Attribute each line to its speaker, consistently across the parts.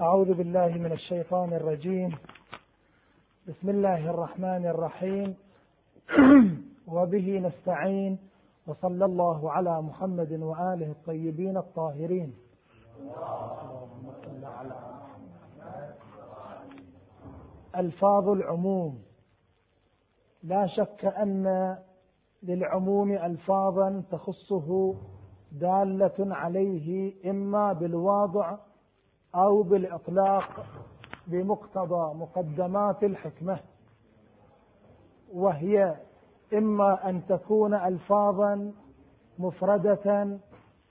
Speaker 1: أعوذ بالله من الشيطان الرجيم. بسم الله الرحمن الرحيم. وبه نستعين وصلى الله على محمد وآله الطيبين الطاهرين. ألفاظ العموم. لا شك أن للعموم ألفاظا تخصه دالة عليه إما بالواضع أو بالإطلاق بمقتضى مقدمات الحكمة وهي إما أن تكون ألفاظا مفردة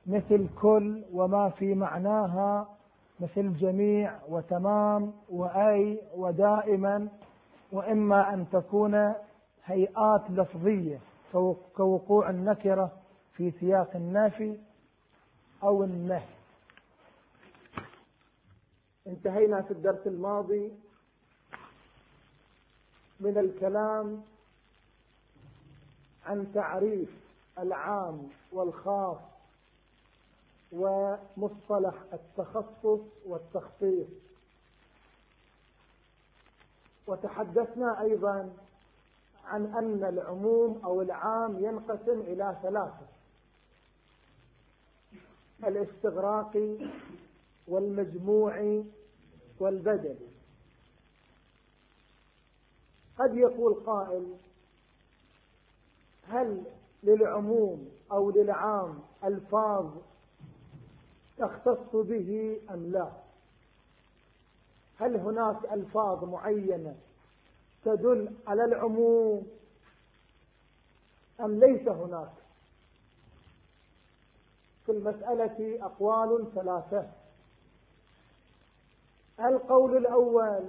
Speaker 1: مثل كل وما في معناها مثل جميع وتمام وأي ودائما وإما أن تكون هيئات لفظية كوقوع النكرة في سياق النافي أو النهي. انتهينا في الدرس الماضي من الكلام عن تعريف العام والخاص ومصطلح التخصص والتخصيص. وتحدثنا أيضا عن أن العموم أو العام ينقسم إلى ثلاثة. الاستغراقي والمجموعي والبدلي قد يقول قائل هل للعموم أو للعام ألفاظ تختص به أم لا؟ هل هناك ألفاظ معينة تدل على العموم أم ليس هناك؟ في المسألة أقوال ثلاثة. القول الأول.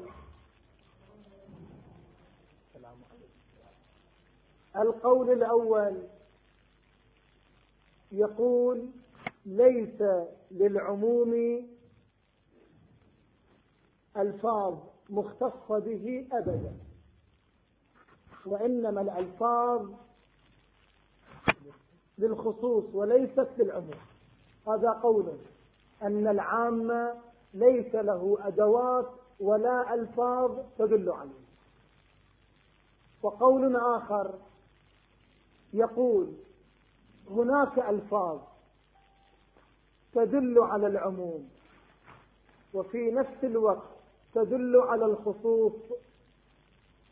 Speaker 1: القول الأول. يقول ليس للعموم الفاظ مختصة به أبدا وإنما الألفاظ للخصوص وليست للعموم. هذا قول. أن العامة ليس له أدوات ولا ألفاظ تدل عليه. وقول آخر يقول هناك ألفاظ تدل على العموم وفي نفس الوقت تدل على الخصوص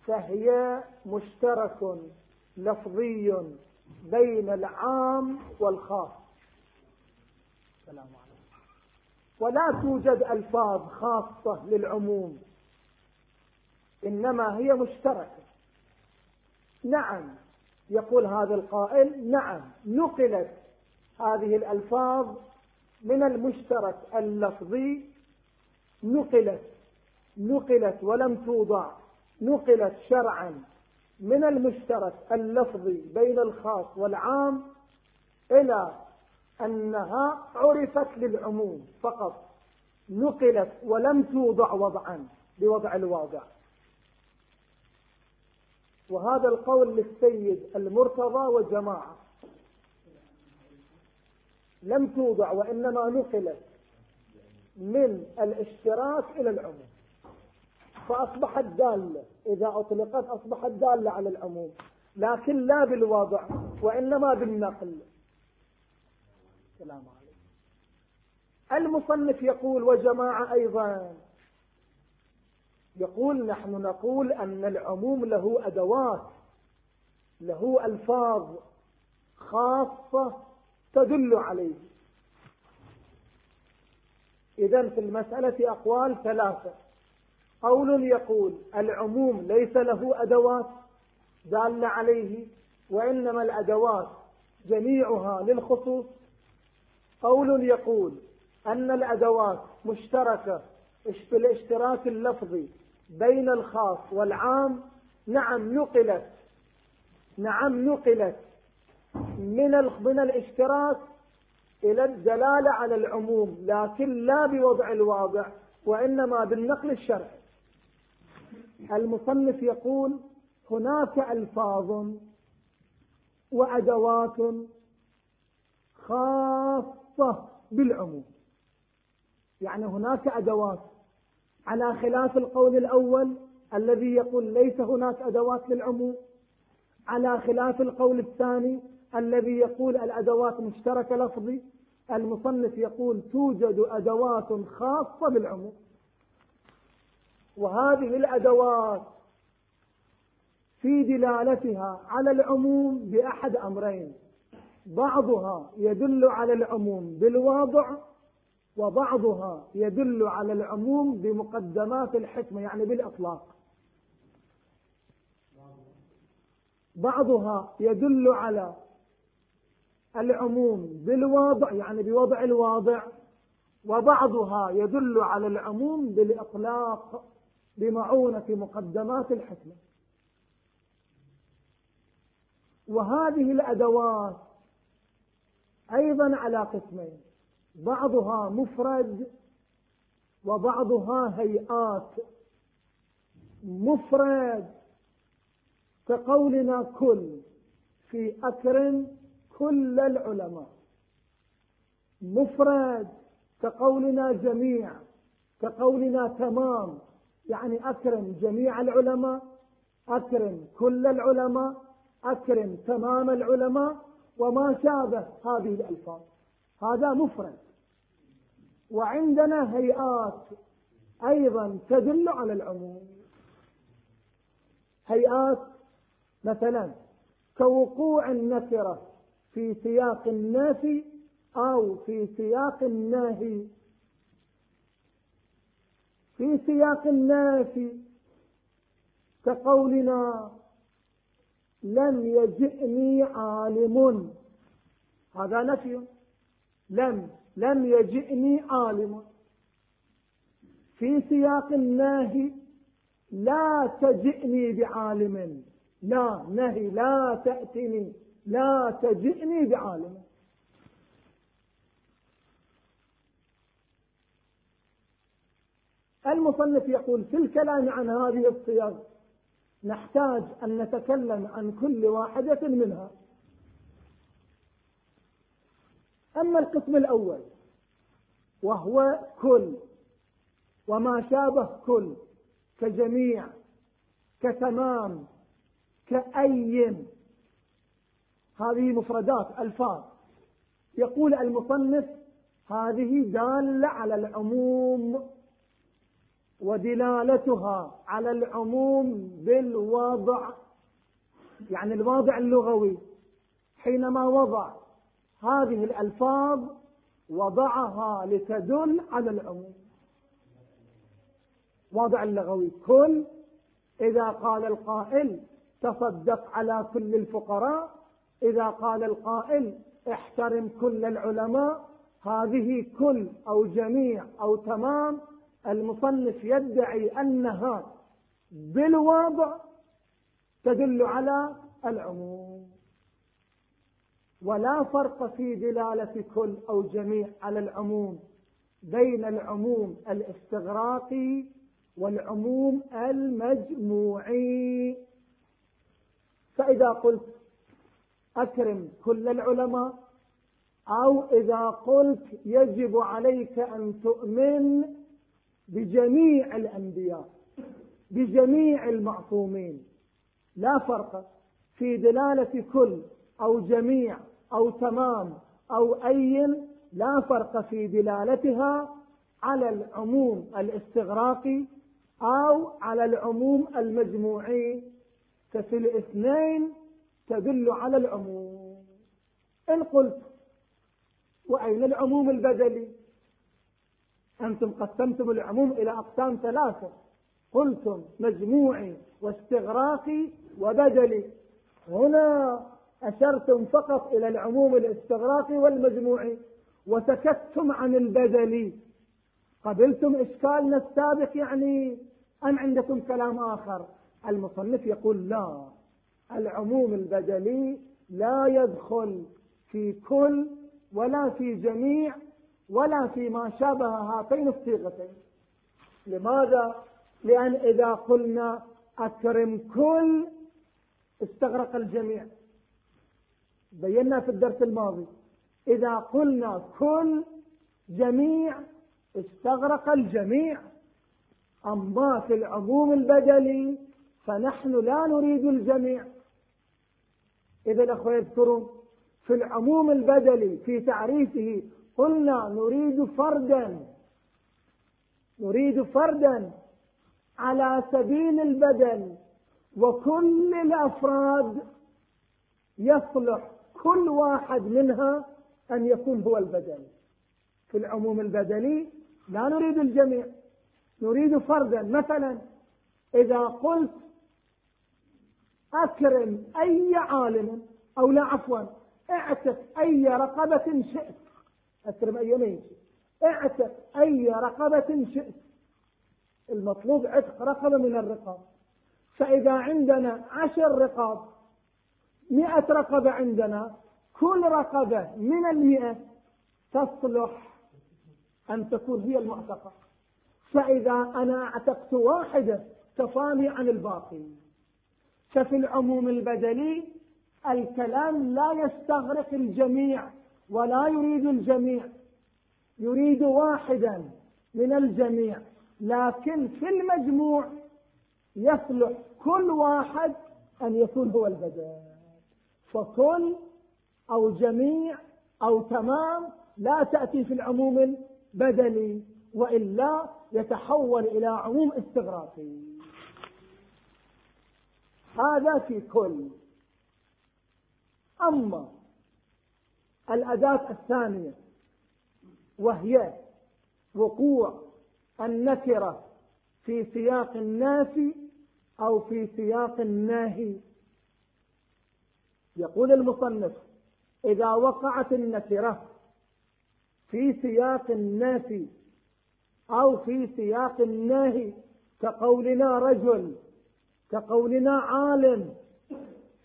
Speaker 1: فهي مشترك لفظي بين العام والخاص. السلام عليكم. ولا توجد ألفاظ خاصة للعموم إنما هي مشتركة. نعم يقول هذا القائل نعم نقلت هذه الألفاظ من المشترك اللفظي نقلت نقلت ولم توضع نقلت شرعا من المشترك اللفظي بين الخاص والعام إلى أنها عرفت للعموم فقط نقلت ولم توضع وضعا بوضع الواضع وهذا القول للسيد المرتضى وجماعة لم توضع وإنما نقلت من الاشتراك إلى العموم. فأصبحت دالة إذا أطلقت أصبحت دالة على العموم لكن لا بالوضع وإنما بالنقل. السلام عليكم. المصنف يقول وجماعة أيضا. يقول نحن نقول أن العموم له أدوات له ألفاظ خاصة تدل عليه. إذا في المسألة أقوال ثلاثة. قول يقول العموم ليس له أدوات دالة عليه وإنما الأدوات جميعها للخصوص قول يقول أن الأدوات مشتركة في الاشتراك اللفظي بين الخاص والعام نعم نقلت نعم نقلت من من الاشتراك إلى الدلالة على العموم لكن لا بوضع الواضع وإنما بالنقل الشرعي. المصنف يقول هناك ألفاظ وأدوات خاصة بالعموم. يعني هناك أدوات. على خلاف القول الأول الذي يقول ليس هناك أدوات للعموم. على خلاف القول الثاني الذي يقول الأدوات مشتركة لفظي. المصنف يقول توجد أدوات خاصة بالعموم. وهذه الأدوات في دلالتها على العموم بأحد أمرين. بعضها يدل على العموم بالواضع وبعضها يدل على العموم بمقدمات الحكمة يعني بالإطلاق. بعضها يدل على العموم بالواضع يعني بوضع الواضع وبعضها يدل على العموم بالإطلاق بمعونة مقدمات الحكمة. وهذه الأدوات أيضا على قسمين. بعضها مفرد وبعضها هيئات. مفرد كقولنا كل في أكرم كل العلماء. مفرد كقولنا جميع كقولنا تمام يعني أكرم جميع العلماء أكرم كل العلماء أكرم تمام العلماء وما شابه هذه الألفاظ. هذا مفرد. وعندنا هيئات أيضا تدل على العموم. هيئات مثلا كوقوع النكرة في سياق النافي أو في سياق الناهي في سياق النافي كقولنا لم يجئني عالم. هذا نفي. لم لم يجئني عالم. في سياق الناهي لا تجئني بعالم. لا نهي لا تأتني لا تجئني بعالم. المصنف يقول في الكلام عن هذه الصيغ نحتاج أن نتكلم عن كل واحدة منها. أما القسم الأول وهو كل وما شابه كل كجميع كتمام كأي. هذه مفردات ألفاظ. يقول المصنف هذه دالة على العموم. ودلالتها على العموم بالوضع يعني الواضع اللغوي. حينما وضع هذه الألفاظ وضعها لتدل على العموم. واضع اللغوي. كل إذا قال القائل تصدق على كل الفقراء إذا قال القائل احترم كل العلماء هذه كل أو جميع أو تمام المصنف يدعي أنها بالوضع تدل على العموم. ولا فرق في دلالة كل أو جميع على العموم بين العموم الاستغراقي والعموم المجموعي. فإذا قلت أكرم كل العلماء أو إذا قلت يجب عليك أن تؤمن بجميع الأنبياء بجميع المعصومين. لا فرق في دلالة كل أو جميع أو تمام أو أي لا فرق في دلالتها على العموم الاستغراقي أو على العموم المجموعي. ففي الاثنين تدل على العموم. إن قلت وأين العموم البدلي؟ أنتم قسمتم العموم إلى أقسام ثلاثة. قلتم مجموعي واستغراقي وبدلي. هنا أشرتم فقط إلى العموم الاستغراقي والمجموعي. وسكتتم عن البدلي. قبلتم إشكالنا السابق يعني أم عندكم كلام آخر؟ المصنف يقول لا. العموم البدلي لا يدخل في كل ولا في جميع ولا فيما شابه هاتين الصيغتين. لماذا؟ لأن إذا قلنا أكرم كل استغرق الجميع. بينا في الدرس الماضي. إذا قلنا كل جميع استغرق الجميع. أما في العموم البدلي فنحن لا نريد الجميع. إذا الأخوة يذكرون في العموم البدلي في تعريفه قلنا نريد فردا. نريد فردا على سبيل البدل. وكل الأفراد يصلح كل واحد منها أن يكون هو البدل. في العموم البدلي لا نريد الجميع. نريد فردا. مثلا إذا قلت أكرم أي عالم أو لا عفوا اعتق أي رقبة شئت. أكرم أي من اعتق أي رقبة شئت. المطلوب عتق رقبة من الرقاب. فإذا عندنا عشر رقاب مئة رقبة عندنا كل رقبة من المئة تصلح أن تكون هي المعتقة. فإذا أنا اعتقت واحدة كفاني عن الباقي. ففي العموم البدلي الكلام لا يستغرق الجميع. ولا يريد الجميع يريد واحدا من الجميع لكن في المجموع يصلح كل واحد أن يكون هو البدل فكل أو جميع أو تمام لا تأتي في العموم البدلي وإلا يتحول إلى عموم استغراقي. هذا في كل. أما الأداة الثانية وهي وقوع النكرة في سياق النافي أو في سياق الناهي. يقول المصنف إذا وقعت النكرة في سياق النافي أو في سياق الناهي كقولنا رجل كقولنا عالم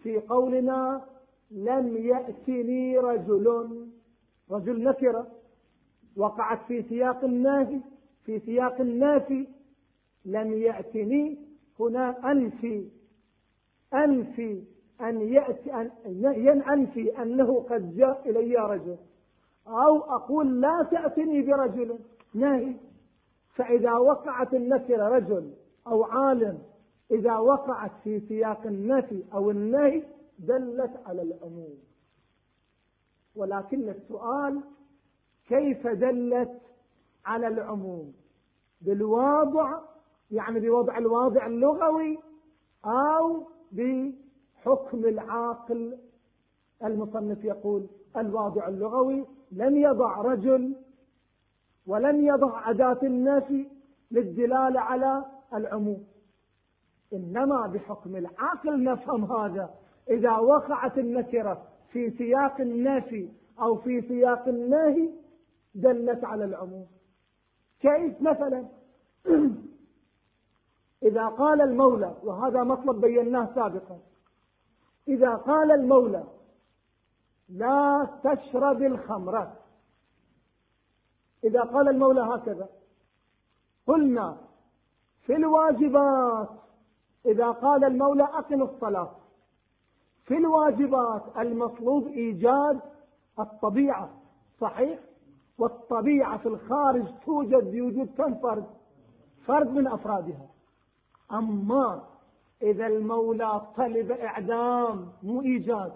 Speaker 1: في قولنا لم يأتني رجل رجل نكرة وقعت في سياق النافي في سياق النافي لم يأتني. هنا أنفي أنفي أن يأتي أن أنفي أنه قد جاء إلي رجل أو أقول لا تأتني برجل ناهي. فإذا وقعت النكرة رجل أو عالم إذا وقعت في سياق النفي أو النهي دلت على العموم. ولكن السؤال كيف دلت على العموم؟ بالواضع يعني بوضع الواضع اللغوي أو بحكم العاقل. المصنف يقول الواضع اللغوي لم يضع رجل ولم يضع أداة النفي للدلالة على العموم. إنما بحكم العقل نفهم هذا. إذا وقعت النكرة في سياق النفي أو في سياق النهي دلت على العموم. كيف مثلا؟ إذا قال المولى وهذا مطلب بيناه سابقا. إذا قال المولى لا تشرب الخمر. إذا قال المولى هكذا قلنا في الواجبات إذا قال المولى أقم الصلاة. في الواجبات المطلوب إيجاد الطبيعة صحيح؟ والطبيعة في الخارج توجد بوجود كم فرد؟ فرد من أفرادها. أما إذا المولى طلب إعدام مو إيجاد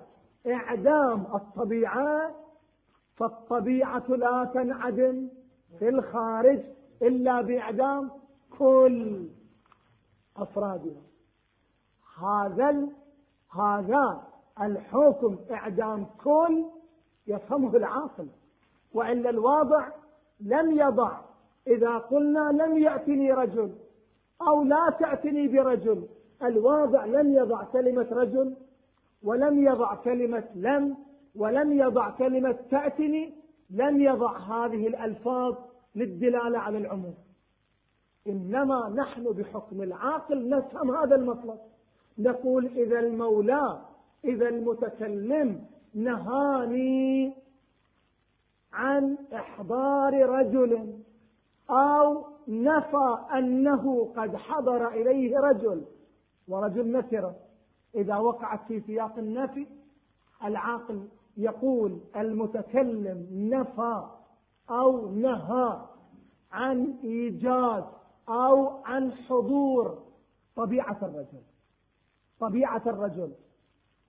Speaker 1: إعدام الطبيعة فالطبيعة لا تنعدم في الخارج إلا بإعدام كل أفرادها. هذا هذا الحكم إعدام كل يفهمه العاقل وإلا الواضع لم يضع. إذا قلنا لم يأتني رجل أو لا تأتني برجل الواضع لم يضع كلمة رجل ولم يضع كلمة لم ولم يضع كلمة تأتني لم يضع هذه الألفاظ للدلالة على العموم. إنما نحن بحكم العاقل نفهم هذا المطلب. نقول إذا المولى إذا المتكلم نهاني عن إحضار رجل أو نفى أنه قد حضر إليه رجل ورجل نكرة. إذا وقعت في سياق النفي العاقل يقول المتكلم نفى أو نهى عن إيجاد أو عن حضور طبيعة الرجل. طبيعة الرجل.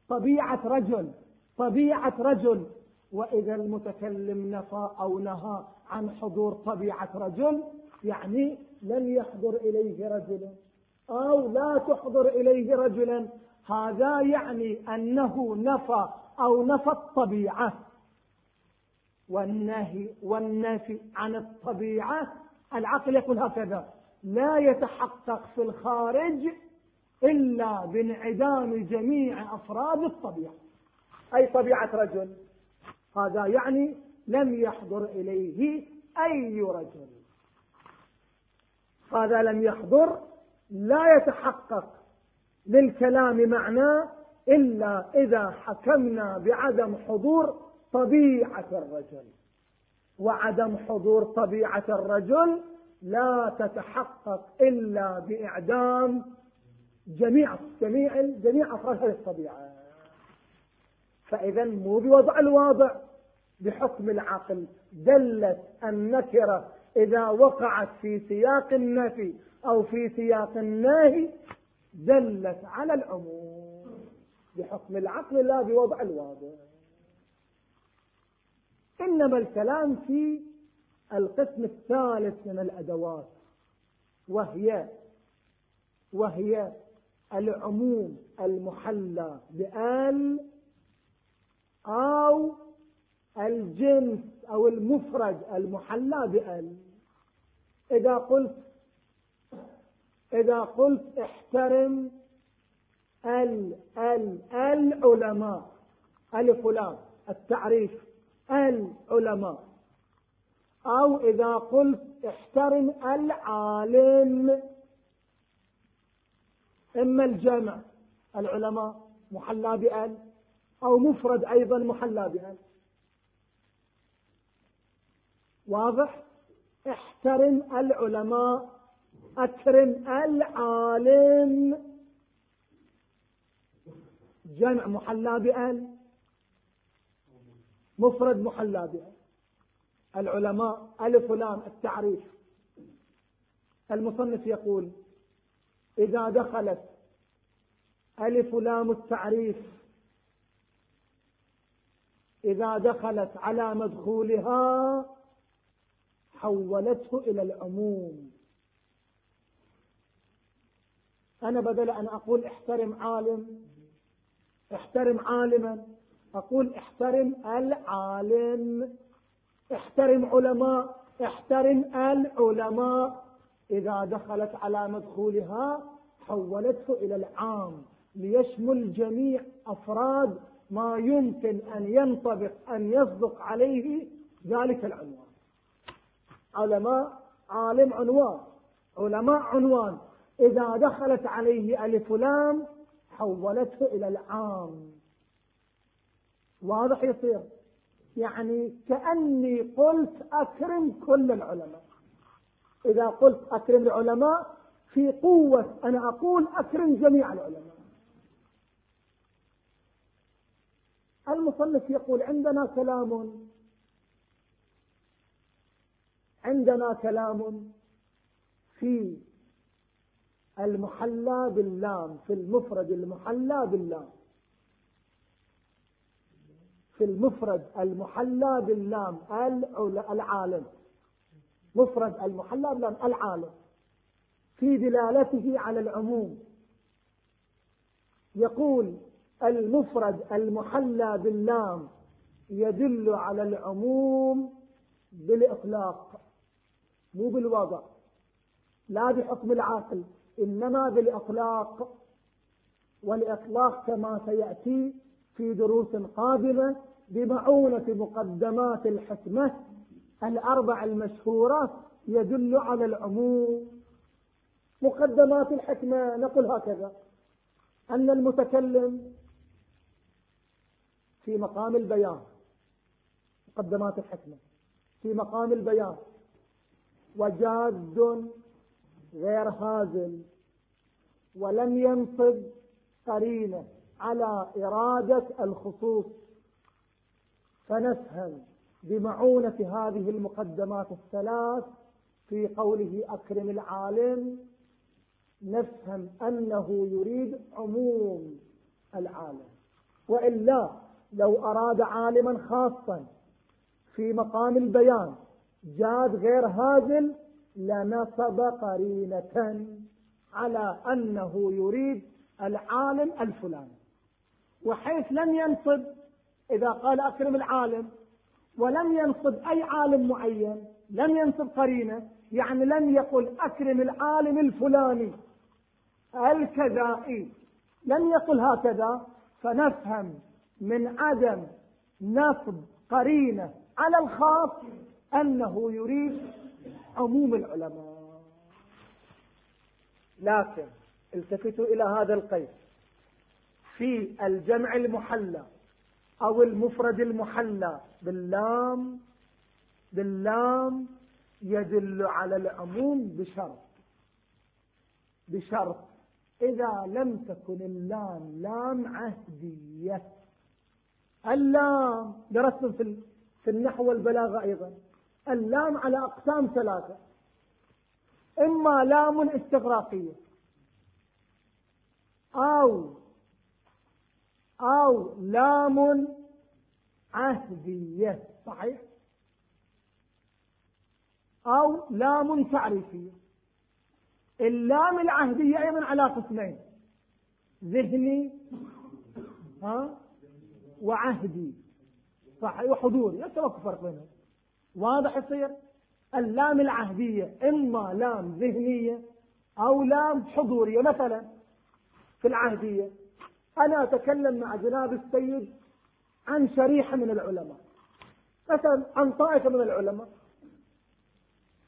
Speaker 1: طبيعة رجل. طبيعة رجل. وإذا المتكلم نفى أو نهى عن حضور طبيعة رجل يعني لم يحضر إليه رجل أو لا تحضر إليه رجلا. هذا يعني أنه نفى أو نفى الطبيعة. والنهي والنفي عن الطبيعة العقل يقول هكذا لا يتحقق في الخارج إلا بانعدام جميع أفراد الطبيعة. أي طبيعة رجل؟ هذا يعني لم يحضر إليه أي رجل. هذا لم يحضر لا يتحقق للكلام معناه إلا إذا حكمنا بعدم حضور طبيعة الرجل. وعدم حضور طبيعة الرجل لا تتحقق إلا بإعدام جميع جميع جميع أفراد هذه الطبيعة. فإذا مو بوضع الواضع بحكم العقل. دلت النكرة إذا وقعت في سياق النفي أو في سياق النهي دلت على العموم. بحكم العقل لا بوضع الواضع. إنما الكلام في القسم الثالث من الأدوات وهي وهي العموم المحلى بآل أو الجنس أو المفرد المحلى بأل. إذا قلت إذا قلت احترم ال ال العلماء ألف ولام التعريف العلماء. أو إذا قلت احترم العالم إما الجمع العلماء محلى بأل أو مفرد أيضا محلى بأل. واضح؟ احترم العلماء أكرم العالم. جمع محلى بأل مفرد محلى بأل. العلماء ألف لام التعريف. المصنف يقول إذا دخلت. ألف لام التعريف. إذا دخلت على مدخولها حولته إلى العموم. أنا بدل أن أقول احترم عالم احترم عالما أقول احترم العالم. احترم علماء احترم العلماء. إذا دخلت على مدخولها حولته إلى العام ليشمل جميع أفراد ما يمكن أن ينطبق أن يصدق عليه ذلك العنوان. علماء عالم عنوان علماء عنوان. إذا دخلت عليه ألف لام حولته إلى العام. واضح يصير يعني كأني قلت أكرم كل العلماء. إذا قلت أكرم العلماء في قوة أنا أقول أكرم جميع العلماء. المصنف يقول عندنا كلام عندنا كلام في المحلى باللام في المفرد المحلى باللام. في المفرد المحلى باللام العالم. مفرد المحلى باللام العالم في دلالته على العموم. يقول المفرد المحلى باللام يدل على العموم بالإطلاق مو بالوضع. لا بحكم العاقل إنما بالإطلاق. والإطلاق كما سيأتي في دروس قادمة بمعونة مقدمات الحكمة الأربع المشهورة يدل على العموم. مقدمات الحكمة نقول هكذا. أن المتكلم في مقام البيان مقدمات الحكمة في مقام البيان وجاد غير هازل ولم ينصب قرينة على إرادة الخصوص فنفهم بمعونة هذه المقدمات الثلاث في قوله أكرم العالم نفهم أنه يريد عموم العالم. وإلا لو أراد عالما خاصا في مقام البيان جاد غير هازل لنصب قرينة على أنه يريد العالم الفلاني. وحيث لم ينصب إذا قال أكرم العالم ولم ينصب أي عالم معين لم ينصب قرينة يعني لم يقل أكرم العالم الفلاني الكذائي. لم يقل هكذا فنفهم من عدم نصب قرينة على الخاص أنه يريد عموم العلماء. لكن التفتوا إلى هذا القيد في الجمع المحلى. أو المفرد المحلى باللام باللام يدل على العموم بشرط بشرط. إذا لم تكن اللام لام عهدية. اللام درستم في في النحو والبلاغة أيضا. اللام على أقسام ثلاثة. إما لام استغراقية أو أو لام عهدية صحيح؟ أو لام تعريفية. اللام العهدية أيضا على قسمين ذهني ها وعهدي صحيح؟ وحضوري يتوقف فرق بينهم. واضح يصير؟ اللام العهدية إما لام ذهنية أو لام حضورية. مثلا في العهدية أنا أتكلم مع جناب السيد عن شريحة من العلماء. مثلا عن طائفة من العلماء.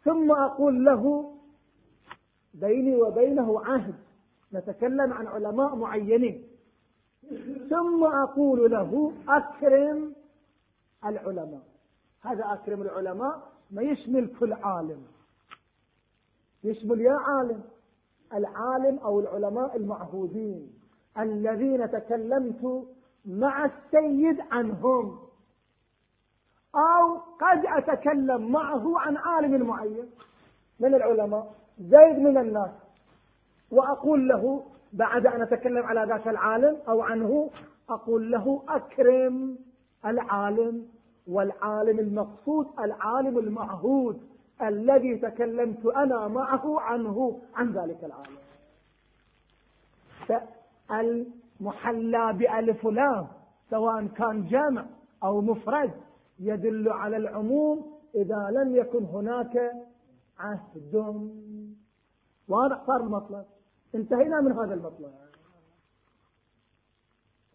Speaker 1: ثم أقول له بيني وبينه عهد نتكلم عن علماء معينين. ثم أقول له أكرم العلماء. هذا أكرم العلماء ما يشمل كل عالم. يشمل يا عالم العالم أو العلماء المعهودين. الذين تكلمت مع السيد عنهم أو قد أتكلم معه عن عالم معين. من العلماء؟ زيد من الناس. وأقول له بعد أن أتكلم على ذاك العالم أو عنه أقول له أكرم العالم والعالم المقصود العالم المعهود الذي تكلمت أنا معه عنه عن ذلك العالم. المحلى بألف لام سواء كان جمع أو مفرد يدل على العموم إذا لم يكن هناك عهد. واضح صار المطلب؟ انتهينا من هذا المطلب.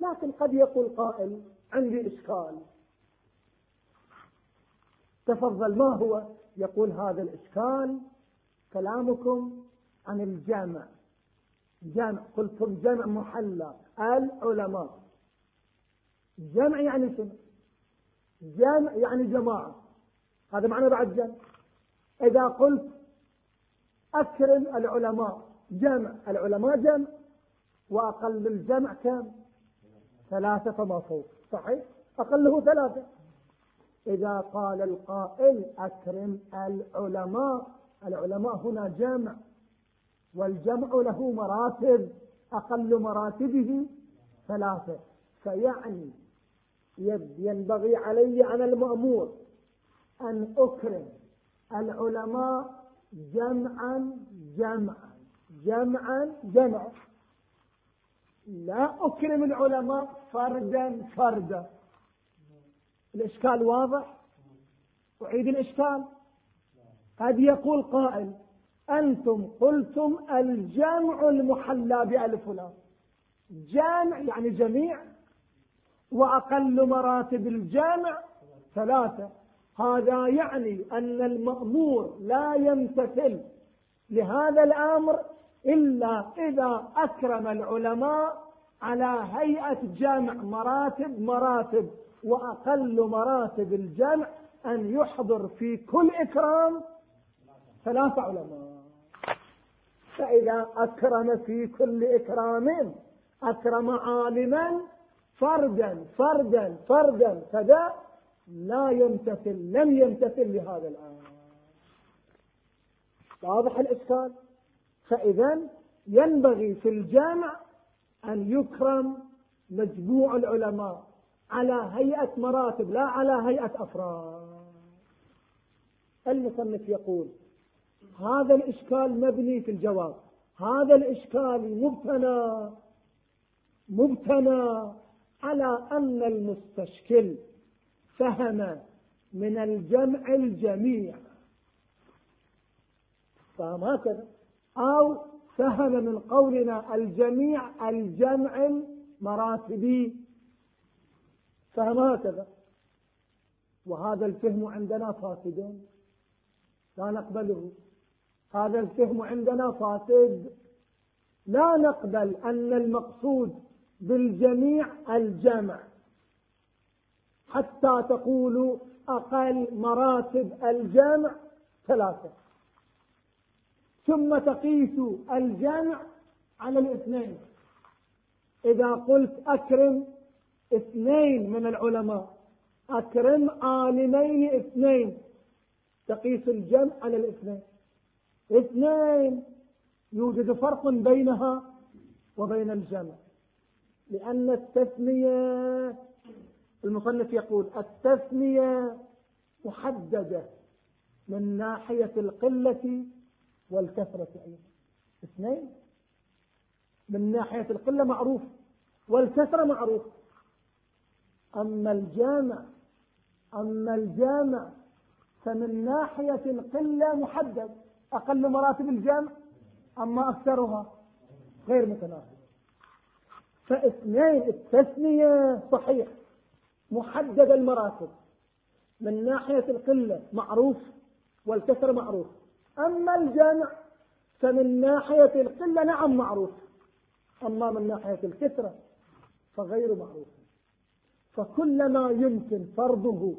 Speaker 1: لكن قد يقول قائل عندي إشكال. تفضل ما هو؟ يقول هذا الإشكال كلامكم عن الجامع. جمع قلتم جمع محلى العلماء. جمع يعني شنو؟ جمع يعني جماعة. هذا معنى بعد جمع إذا قلت أكرم العلماء جمع العلماء جمع وأقل الجمع كم ثلاثة فما فوق. صحيح؟ أقله ثلاثة. إذا قال القائل أكرم العلماء العلماء هنا جمع والجمع له مراتب أقل مراتبه ثلاثة. فيعني ينبغي علي أنا المأمور أن أكرم العلماء جمعا جمعا جمعا جمعا. لا أكرم العلماء فردا فردا. الإشكال واضح؟ أعيد الإشكال؟ قد يقول قائل أنتم قلتم الجمع المحلى بألف ولام. جامع يعني جميع وأقل مراتب الجامع ثلاثة. هذا يعني أن المأمور لا يمتثل لهذا الأمر إلا إذا أكرم العلماء على هيئة جمع مراتب مراتب وأقل مراتب الجمع أن يحضر في كل إكرام ثلاثة علماء. فإذا أكرم في كل إكرام أكرم عالما فردا فردا فردا فذا لا يمتثل لم يمتثل لهذا الآن. واضح الإشكال؟ فإذا ينبغي في الجامع أن يكرم مجموع العلماء على هيئة مراتب لا على هيئة أفراد. المصنف يقول هذا الإشكال مبني في الجواب. هذا الإشكال مبتنى مبتنى على أن المستشكل فهم من الجمع الجميع. فهم هكذا. أو فهم من قولنا الجميع الجمع المراتبي. فهم هكذا. وهذا الفهم عندنا فاسد لا نقبله. هذا الفهم عندنا فاسد. لا نقبل أن المقصود بالجميع الجمع. حتى تقولوا أقل مراتب الجمع ثلاثة. ثم تقيسوا الجمع على الاثنين. إذا قلت أكرم اثنين من العلماء أكرم عالمين اثنين تقيس الجمع على الاثنين. اثنين يوجد فرق بينها وبين الجمع. لأن التثنية المصنف يقول التثنية محددة من ناحية القلة والكثرة أيضا. اثنين من ناحية القلة معروف والكثرة معروف. أما الجامع أما الجامع فمن ناحية القلة محدد. أقل مراتب الجامع أما أكثرها غير متناسب فاثنين التثنية صحيح. محدد المراتب. من ناحية القلة معروف والكثرة معروف. أما الجامع فمن ناحية القلة نعم معروف. أما من ناحية الكثرة فغير معروف. فكلما يمكن فرضه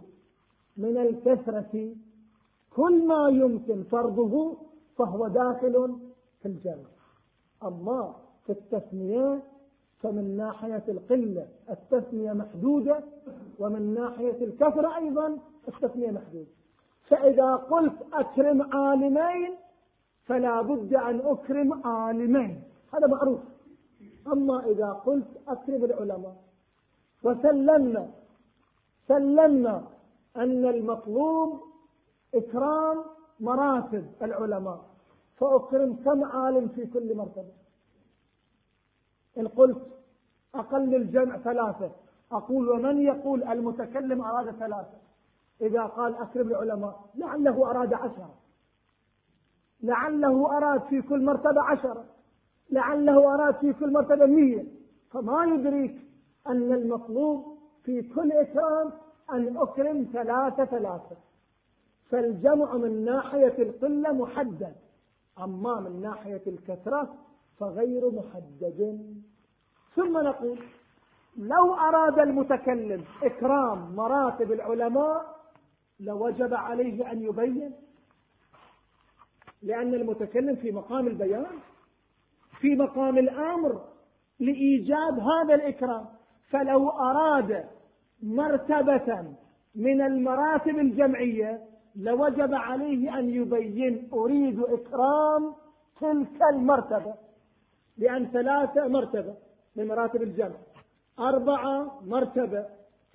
Speaker 1: من الكثرة كل ما يمكن فرضه فهو داخل في الجمع أما في التثنية فمن ناحية القلة التثنية محدودة ومن ناحية الكثرة أيضا التثنية محدودة. فإذا قلت أكرم عالمين فلا بد أن أكرم عالمين. هذا معروف. أما إذا قلت أكرم العلماء وسلمنا سلمنا أن المطلوب إكرام مراتب العلماء. فأكرم كم عالم في كل مرتبة. إن قلت أقل الجمع ثلاثة. أقول ومن يقول المتكلم أراد ثلاثة. إذا قال أكرم العلماء لعله أراد عشرة. لعله أراد في كل مرتبة عشرة. لعله أراد في كل مرتبة مية. فما يدريك أن المطلوب في كل إكرام أن أكرم ثلاثة ثلاثة. فالجمع من ناحية القلة محدد. أما من ناحية الكثرة فغير محدد. ثم نقول لو أراد المتكلم إكرام مراتب العلماء لوجب عليه أن يبين لأن المتكلم في مقام البيان في مقام الأمر لإيجاب هذا الإكرام. فلو أراد مرتبة من المراتب الجمعية لوجب عليه أن يبين أريد إكرام تلك المرتبة لأن ثلاثة مرتبة من مراتب الجمع. أربعة مرتبة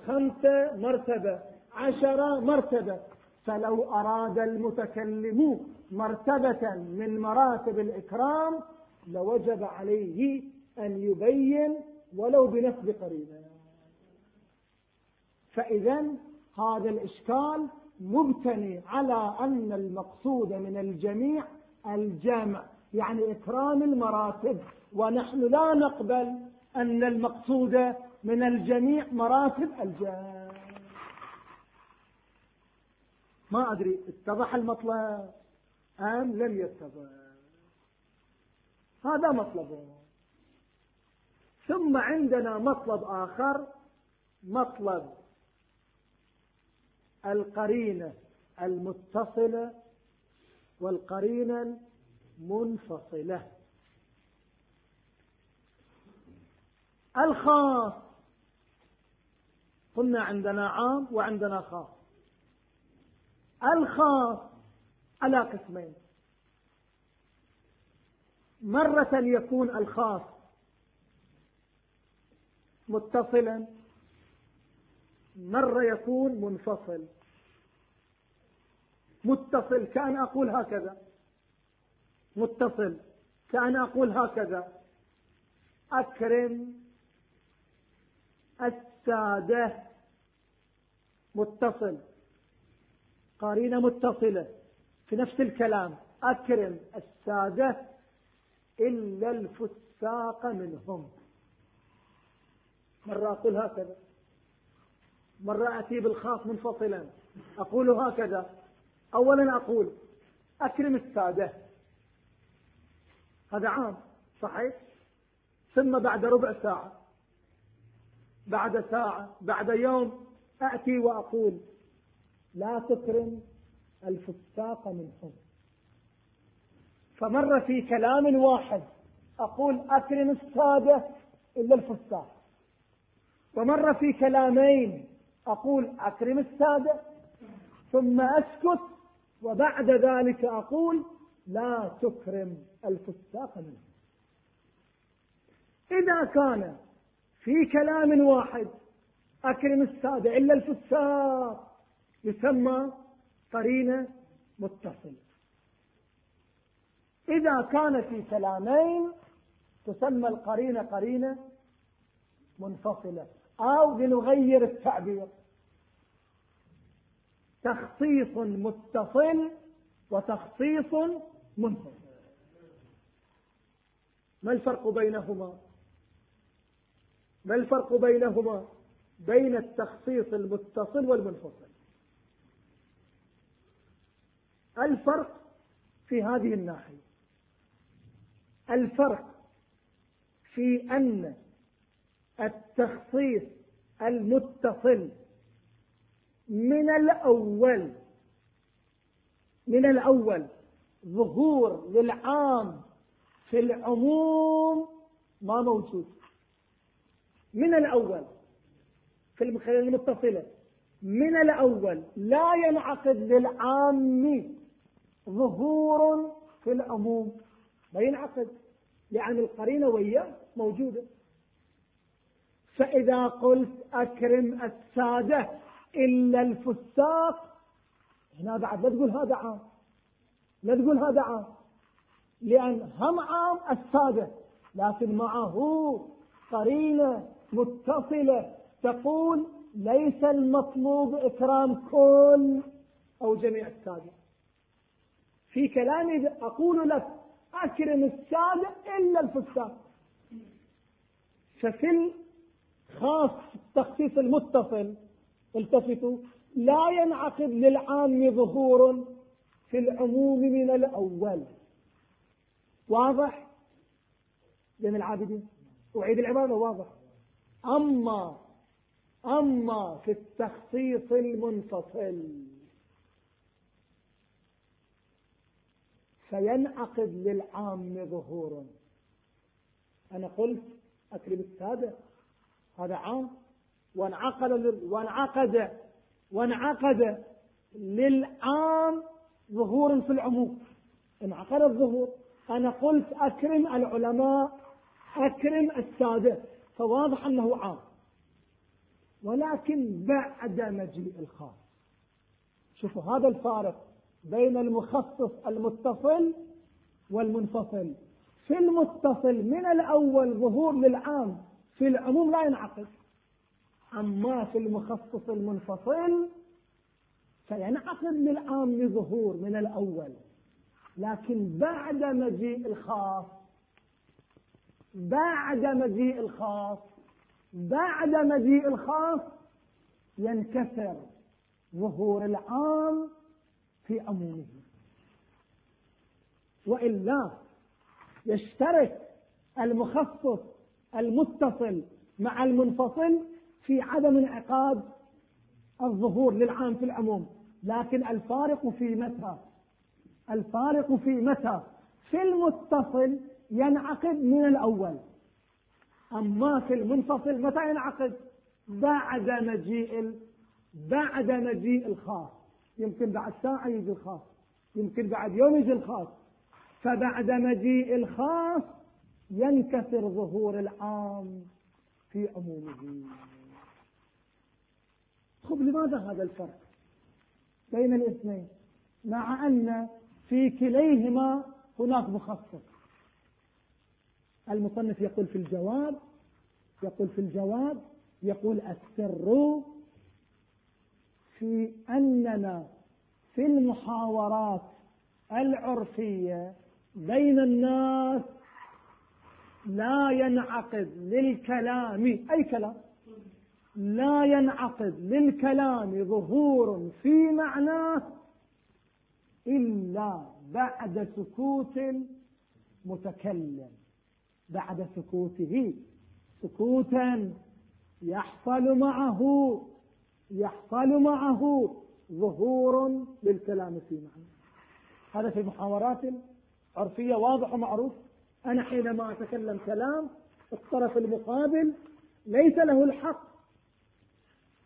Speaker 1: خمسة مرتبة عشرة مرتبة. فلو أراد المتكلم مرتبة من مراتب الإكرام لوجب عليه أن يبين ولو بنسب قرينة فإذا هذا الإشكال مبتني على أن المقصود من الجميع الجامع يعني إكرام المراتب. ونحن لا نقبل أن المقصود من الجميع مراتب الجامع ما أدري اتضح المطلب؟ أم لم يتضح؟ هذا مطلبه ثم عندنا مطلب آخر مطلب القرينة المتصلة والقرينة المنفصلة الخاص. قلنا عندنا عام وعندنا خاص. الخاص على قسمين. مرة يكون الخاص متصلا مرة يكون منفصل. متصل كأن أقول هكذا. متصل كأن أقول هكذا. أكرم السادة. متصل. قارينة متصلة. في نفس الكلام. أكرم السادة. إلا الفساق منهم. مرة أقول هكذا. مرة أتي بالخاص منفصلا. أقول هكذا. أولا أقول أكرم السادة. هذا عام صحيح؟ ثم بعد ربع ساعة. بعد ساعة بعد يوم أأتي وأقول لا تكرم الفساق منهم فمر في كلام واحد أقول أكرم السادة إلا الفساق. ومر في كلامين أقول أكرم السادة ثم أسكت وبعد ذلك أقول لا تكرم الفساق منهم. إذا كان في كلام واحد أكرم السادة إلا الفساق يسمى قرينة متصلة. إذا كان في كلامين تسمى القرينة قرينة منفصلة أو لنغير التعبير. تخصيص متصل وتخصيص منفصل. ما الفرق بينهما؟ ما الفرق بينهما بين التخصيص المتصل والمنفصل؟ الفرق في هذه الناحية. الفرق في أن التخصيص المتصل من الأول من الأول ظهور للعام في العموم ما موجود. من الأول في المخيلة المتصلة من الأول لا ينعقد للعام ظهور في العموم. ما ينعقد لأن القرينة وياه موجودة. فإذا قلت أكرم السادة إلا الفساق. هنا بعد لا تقول هذا عام لا تقول هذا عام لأن هم عام السادة لكن معه قرينة متصلة تقول ليس المطلوب إكرام كل أو جميع السادة في كلامي أقول لك أكرم السادة إلا الفساق. ففي الخاص التخصيص المتصل التفتوا لا ينعقد للعام ظهور في العموم من الأول. واضح؟ بين العابدين أعيد العبارة واضح. أما أما في التخصيص المنفصل فينعقد للعام ظهور. أنا قلت أكرم السادة هذا عام وانعقد وانعقد وانعقد للعام ظهور في العموم. انعقد الظهور. أنا قلت أكرم العلماء أكرم السادة. فواضح أنه عام. ولكن بعد مجيء الخاص. شوفوا هذا الفارق بين المخصص المتصل والمنفصل. في المتصل من الأول ظهور للعام في العموم لا ينعقد. أما في المخصص المنفصل فينعقد للعام ظهور من الأول لكن بعد مجيء الخاص بعد مجيء الخاص بعد مجيء الخاص ينكسر ظهور العام في عمومه. وإلا يشترك المخصص المتصل مع المنفصل في عدم انعقاد الظهور للعام في العموم. لكن الفارق في متى؟ الفارق في متى؟ في المتصل ينعقد من الأول. أما في المنفصل متى ينعقد؟ بعد مجيء بعد مجيء الخاص. يمكن بعد ساعة يجي الخاص. يمكن بعد يوم يجي الخاص. فبعد مجيء الخاص ينكسر ظهور العام في عمومه. طب لماذا هذا الفرق بين الاثنين؟ مع أن في كليهما هناك مخصص. المصنف يقول في الجواب يقول في الجواب يقول السر في أننا في المحاورات العرفية بين الناس لا ينعقد للكلام. أي كلام؟ لا ينعقد للكلام ظهور في معناه إلا بعد سكوت المتكلم بعد سكوته. سكوتا يحصل معه يحصل معه ظهور للكلام في معنى هذا في المحاورات العرفية واضح ومعروف. أنا حينما أتكلم كلام الطرف المقابل ليس له الحق.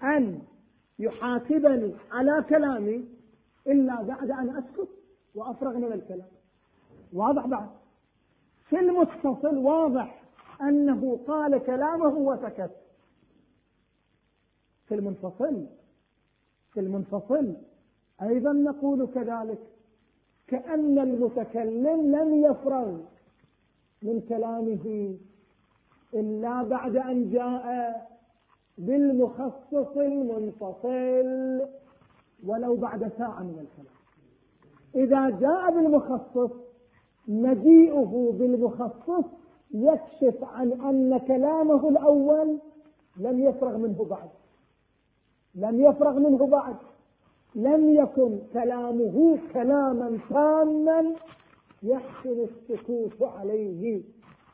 Speaker 1: أن يحاسبني على كلامي إلا بعد أن أسكت وأفرغ من الكلام. واضح بعد؟ في المتصل واضح أنه قال كلامه وسكت. في المنفصل في المنفصل أيضا نقول كذلك كأن المتكلم لم يفرغ من كلامه إلا بعد أن جاء بالمخصص المنفصل ولو بعد ساعة من الكلام. إذا جاء بالمخصص مجيئه بالمخصص يكشف عن أن كلامه الأول لم يفرغ منه بعد. لم يفرغ منه بعد. لم يكن كلامه كلاما تاما يحسن السكوت عليه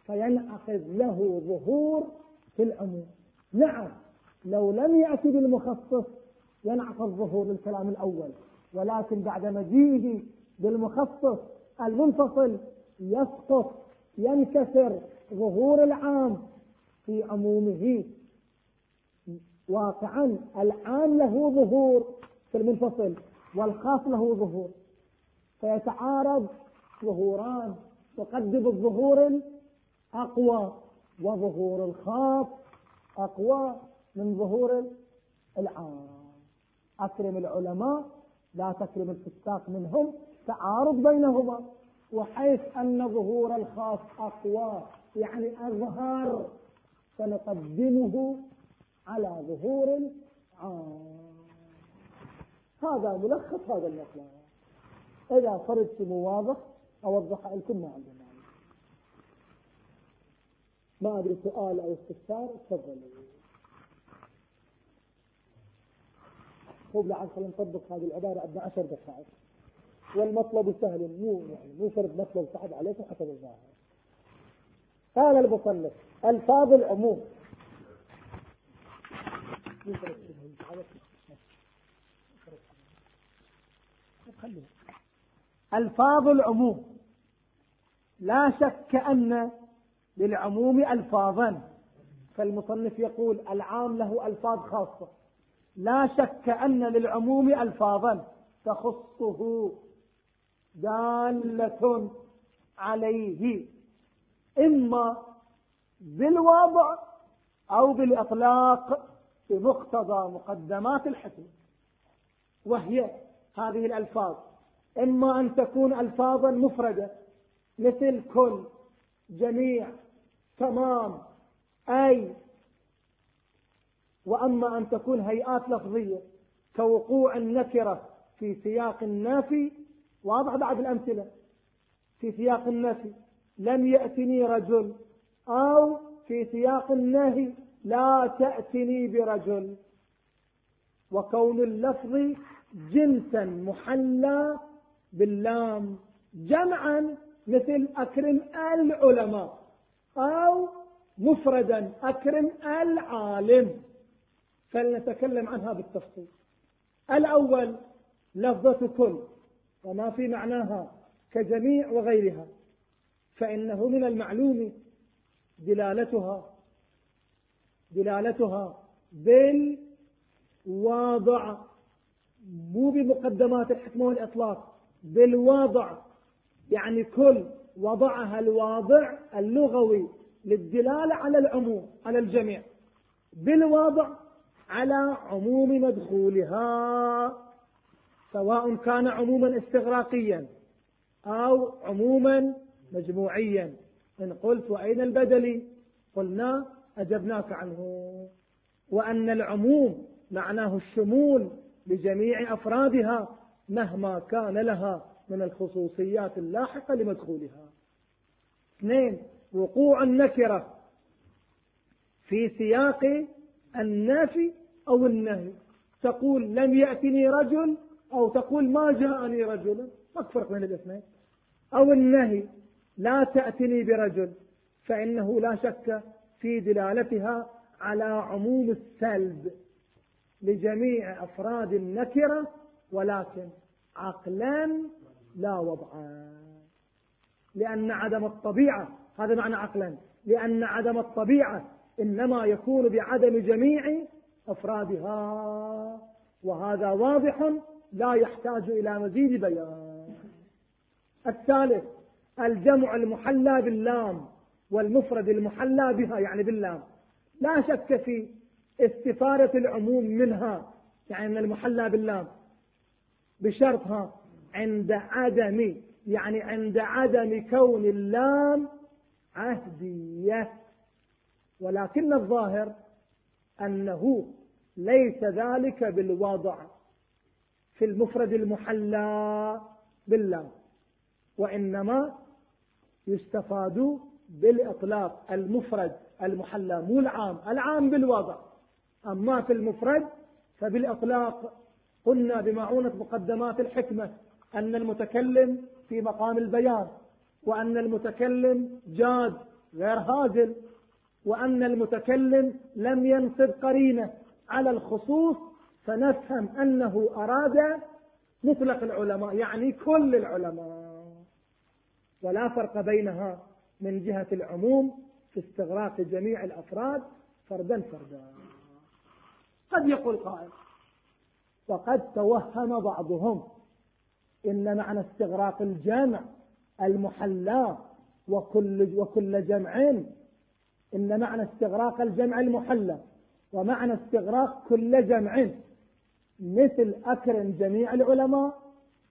Speaker 1: فينعقد له ظهور في العموم. نعم. لو لم يأتي بالمخصص ينعقد ظهور الكلام الأول ولكن بعد مجيئه بالمخصص المنفصل يسقط ينكسر ظهور العام في عمومه. واقعا العام له ظهور في المنفصل والخاص له ظهور. فيتعارض ظهوران تقدم الظهور الأقوى وظهور الخاص أقوى. من ظهور العام. أكرم العلماء لا تكرم الفساق منهم تعارض بينهما. وحيث أن ظهور الخاص أقوى يعني أظهر سنقدمه على ظهور العام. هذا ملخص هذا المطلب إذا فرضت واضح أوضح لكم ما عندنا. ما أدري سؤال أو استفسار؟ تفضل طيب لعل خلينا نطبق هذه العبارة عندنا عشر دقائق. والمطلب سهل مو يعني مو فرض مطلب صعب عليكم حسب الظاهر. قال المصنف ألفاظ العموم. ألفاظ العموم. لا شك أن للعموم ألفاظا. فالمصنف يقول العام له ألفاظ خاصة. لا شك أن للعموم ألفاظا تخصه دالة عليه إما بالوضع أو بالإطلاق بمقتضى مقدمات الحكم وهي هذه الألفاظ. إما أن تكون ألفاظا مفردة مثل كل جميع تمام أي وأما أن تكون هيئات لفظية كوقوع النكرة في سياق النافي واضح بعد الأمثلة في سياق النفي لم يأتني رجل أو في سياق النهي لا تأتني برجل. وكون اللفظ جنسا محلى باللام جمعا مثل أكرم العلماء أو مفردا أكرم العالم. فلنتكلم عنها بالتفصيل. الأول لفظة كل وما في معناها كجميع وغيرها فإنه من المعلوم دلالتها دلالتها بالواضع مو بمقدمات الحكمة والإطلاق بالواضع. يعني كل وضعها الواضع اللغوي للدلالة على العموم على الجميع. بالوضع على عموم مدخولها سواء كان عموما استغراقيا أو عموما مجموعيا. إن قلت وأين البدلي قلنا أجبناك عنه. وأن العموم معناه الشمول لجميع أفرادها مهما كان لها من الخصوصيات اللاحقة لمدخولها. اثنين وقوع النكرة في سياق النافي أو النهي تقول لم يأتني رجل أو تقول ما جاءني رجل. ما فرق بين الاثنين. أو النهي لا تأتني برجل. فإنه لا شك في دلالتها على عموم السلب لجميع أفراد النكرة ولكن عقلا لا وضعا. لأن عدم الطبيعة هذا معنى عقلا. لأن عدم الطبيعة إنما يكون بعدم جميع أفرادها. وهذا واضح لا يحتاج إلى مزيد بيان. الثالث الجمع المحلى باللام والمفرد المحلى بها يعني باللام. لا شك في استفارة العموم منها يعني من المحلى باللام. بشرطها عند عدم يعني عند عدم كون اللام عهدية. ولكن الظاهر أنه ليس ذلك بالوضع في المفرد المحلى باللام وإنما يستفاد بالإطلاق المفرد المحلى مو العام العام بالوضع أما في المفرد فبالإطلاق قلنا بمعونة مقدمات الحكمة أن المتكلم في مقام البيان وأن المتكلم جاد غير هازل وأن المتكلم لم ينصب قرينة على الخصوص فنفهم أنه أراد مطلق العلماء يعني كل العلماء. ولا فرق بينها من جهة العموم في استغراق جميع الأفراد فردا فردا. قد يقول قائل وقد توهم بعضهم إن معنى استغراق الجمع المحلى وكل وكل جمع إن معنى استغراق الجمع المحلى ومعنى استغراق كل جمع. مثل أكرم جميع العلماء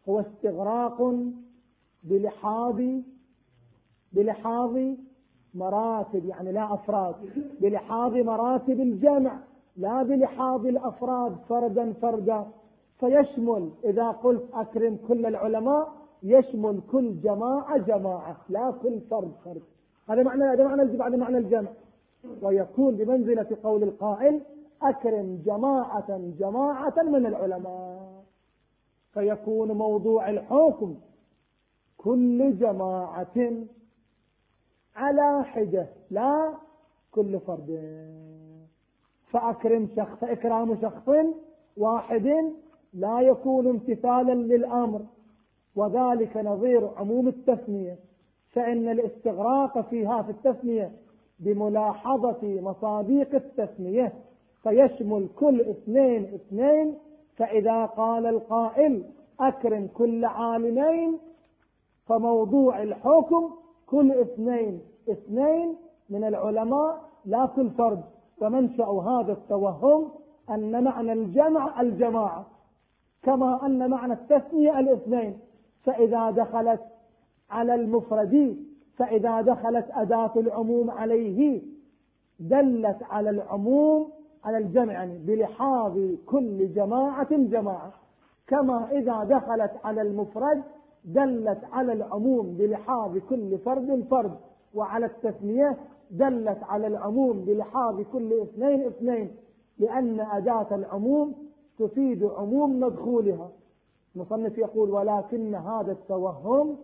Speaker 1: هو استغراق بلحاظ بلحاظ مراتب يعني لا أفراد بلحاظ مراتب الجمع لا بلحاظ الأفراد فردا فردا. فيشمل إذا قلت أكرم كل العلماء يشمل كل جماعة جماعة لا كل فرد فرد. هذا معنى هذا معنى هذا معنى الجمع. ويكون بمنزلة قول القائل أكرم جماعة جماعة من العلماء. فيكون موضوع الحكم كل جماعة على حدة لا كل فرد. فأكرم شخص إكرام شخص واحد لا يكون امتثالا للأمر. وذلك نظير عموم التثنية. فإن الاستغراق فيها في التثنية بملاحظة مصاديق التثنية فيشمل كل اثنين اثنين فإذا قال القائل أكرم كل عالمين فموضوع الحكم كل اثنين اثنين من العلماء لا كل فرد فمنشأ هذا التوهم أن معنى الجمع الجماعة كما أن معنى التثنية الاثنين. فإذا دخلت على المفرد. فإذا دخلت أداة العموم عليه دلت على العموم على الجمع يعني بلحاظ كل جماعة جماعة. كما إذا دخلت على المفرد دلت على العموم بلحاظ كل فرد فرد. وعلى التثنية دلت على العموم بلحاظ كل اثنين اثنين. لأن أداة العموم تفيد عموم مدخولها. المصنف يقول ولكن هذا التوهم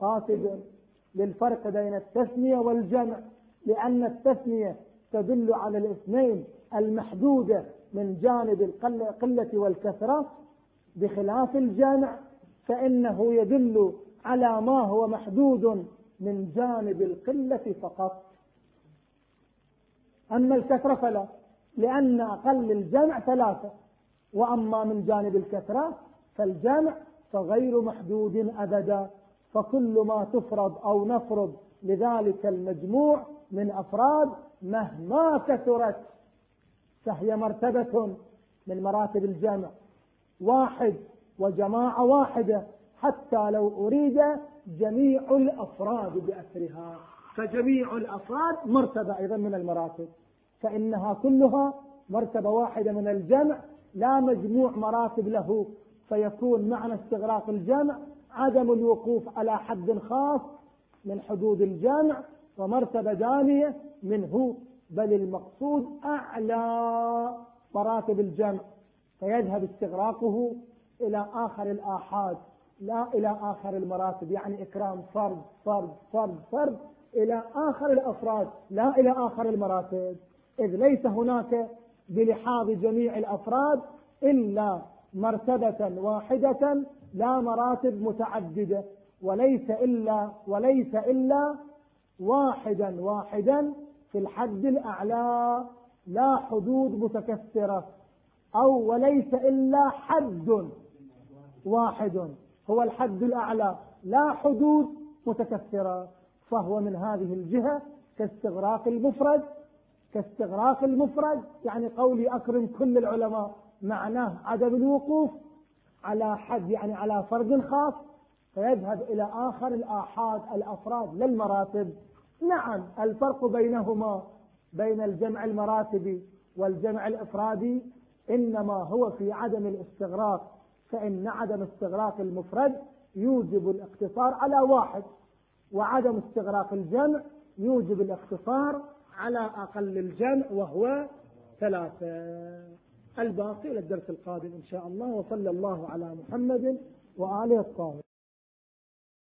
Speaker 1: قاصد للفرق بين التثنية والجمع لأن التثنية تدل على الاثنين المحدودة من جانب القلة والكثرة. بخلاف الجمع فإنه يدل على ما هو محدود من جانب القلة فقط. أما الكثرة فلا لأن أقل الجمع ثلاثة وأما من جانب الكثرة فالجمع فغير محدود أبدا. فكل ما تفرض أو نفرض لذلك المجموع من أفراد مهما كثرت فهي مرتبة من مراتب الجمع واحد وجماعة واحدة حتى لو أريد جميع الأفراد بأسرها فجميع الأفراد مرتبة أيضا من المراتب فإنها كلها مرتبة واحدة من الجمع لا مجموع مراتب له. فيكون معنى استغراق الجمع عدم الوقوف على حد خاص من حدود الجمع ومرتبة ثانية منه بل المقصود أعلى مراتب الجمع فيذهب استغراقه إلى آخر الآحاد لا إلى آخر المراتب يعني إكرام فرد فرد فرد فرد إلى آخر الأفراد لا إلى آخر المراتب. إذ ليس هناك بلحاظ جميع الأفراد إلا مرتبة واحدة لا مراتب متعددة وليس إلا وليس إلا واحدا واحدا في الحد الأعلى لا حدود متكثرة أو وليس إلا حد واحد هو الحد الأعلى لا حدود متكثرة. فهو من هذه الجهة كاستغراق المفرد كاستغراق المفرد يعني قولي أكرم كل العلماء معناه عدم الوقوف على حد يعني على فرد خاص فيذهب إلى آخر الآحاد الأفراد للمراتب. نعم الفرق بينهما بين الجمع المراتبي والجمع الإفرادي إنما هو في عدم الاستغراق فإن عدم استغراق المفرد يوجب الاقتصار على واحد وعدم استغراق الجمع يوجب الاقتصار على أقل الجمع وهو ثلاثة. الباقي إلى الدرس القادم إن شاء الله وصلى الله على محمد وآله الطاهر